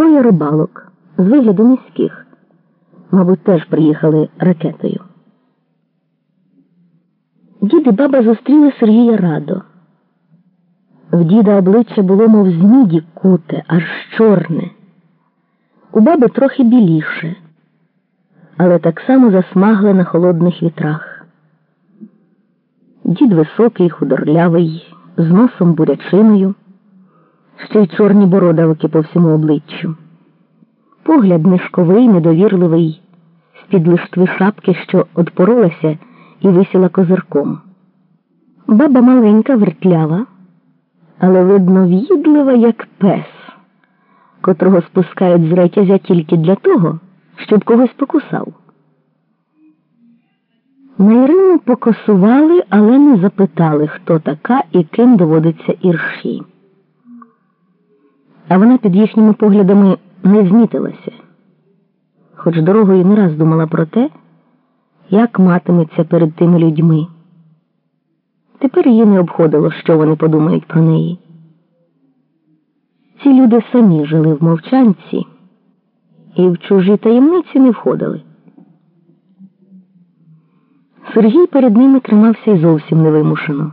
троє рибалок з вигляду міських. Мабуть, теж приїхали ракетою. Дід і баба зустріли Сергія радо. В діда обличчя було, мов з міді куте, аж чорне. У баби трохи біліше, але так само засмагле на холодних вітрах. Дід високий, худорлявий, з носом бурячиною, ще й чорні бородавки по всьому обличчю. Погляд нишковий, недовірливий, з-під лиштви шапки, що одпоролася і висіла козирком. Баба маленька, вертлява, але, видно, в'їдлива, як пес, котрого спускають з ретязя тільки для того, щоб когось покусав. На Ірину покосували, але не запитали, хто така і ким доводиться ірші. А вона під їхніми поглядами не змітилася, хоч дорогою не раз думала про те, як матиметься перед тими людьми. Тепер її не обходило, що вони подумають про неї. Ці люди самі жили в мовчанці і в чужі таємниці не входили. Сергій перед ними тримався й зовсім невимушено.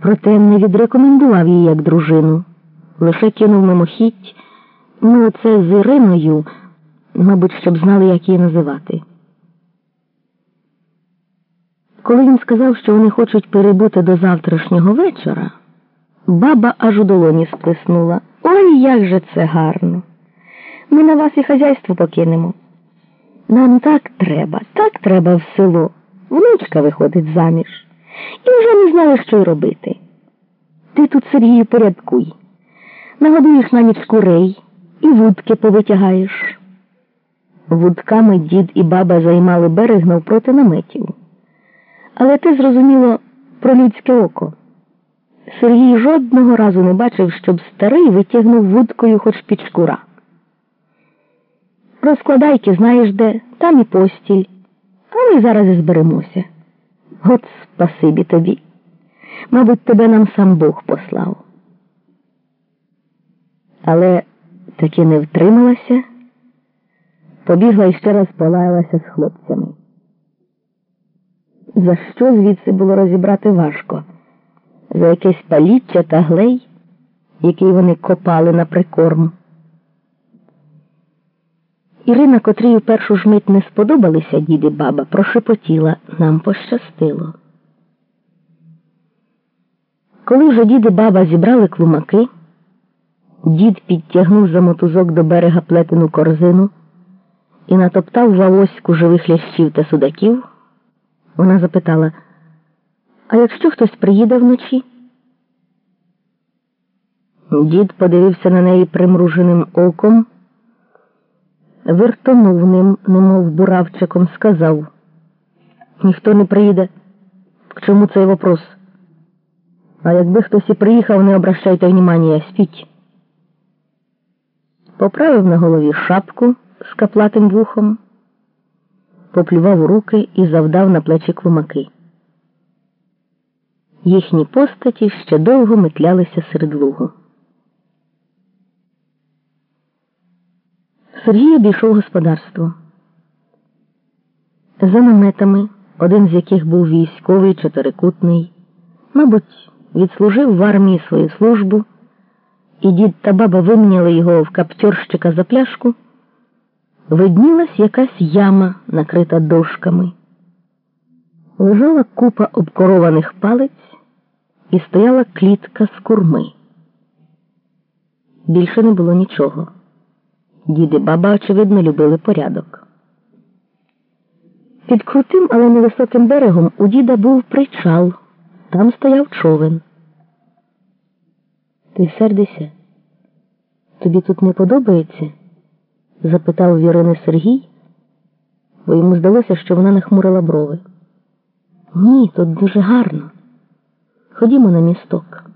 Проте не відрекомендував її як дружину, лише кинув мимохідь, ну це з Іриною, мабуть, щоб знали, як її називати. Коли він сказав, що вони хочуть перебути до завтрашнього вечора, баба аж у долоні сплеснула. Ой, як же це гарно! Ми на вас і хазяйство покинемо. Нам так треба, так треба в село. Внучка виходить заміж. І вже не знали, що й робити. Ти тут Сергію порядкуй. Нагодуєш на ніч курей і вудки повитягаєш. Вудками дід і баба займали берег навпроти наметів. Але те зрозуміло про людське око. Сергій жодного разу не бачив, щоб старий витягнув вудкою хоч під шкура. Розкладайки, знаєш де, там і постіль. А ми зараз і зберемося. От спасибі тобі. Мабуть, тебе нам сам Бог послав. Але таки не втрималася, побігла і ще раз полаялася з хлопцями. За що звідси було розібрати важко? За якесь паліччя та глей, який вони копали на прикорм. Ірина, котрій у першу ж мить не сподобалися дід і баба, прошепотіла нам пощастило. Коли вже дід і баба зібрали клумаки, дід підтягнув за мотузок до берега плетену корзину і натоптав в живих лящів та судаків. Вона запитала, а якщо хтось приїде вночі? Дід подивився на неї примруженим оком, виртонув ним, немов буравчиком, сказав ніхто не приїде. К чому цей вопрос? А якби хтось і приїхав, не обращайте внимания, спіть. Поправив на голові шапку з каплатим вухом поплював у руки і завдав на плечі клумаки. Їхні постаті ще довго метлялися серед лугу. Сергій обійшов господарство. За наметами, один з яких був військовий чотирикутний, мабуть, відслужив в армії свою службу, і дід та баба виміняли його в каптьорщика за пляшку виднілась якась яма, накрита дошками. Лежала купа обкорованих палець і стояла клітка з курми. Більше не було нічого. Діди баба, очевидно, любили порядок. Під крутим, але невисоким берегом у діда був причал. Там стояв човен. Ти сердися? Тобі тут не подобається? запитав Вірини Сергій, бо йому здалося, що вона нахмурила брови. Ні, тут дуже гарно. Ходімо на місток.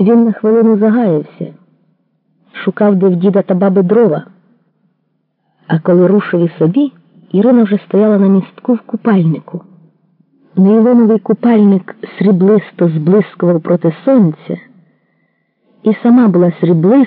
Він на хвилину загаявся, шукав, де в діда та баби дрова. А коли рушив і собі, Ірина вже стояла на містку в купальнику. Нейлоновий купальник сріблисто зблискував проти сонця і сама була сріблиста,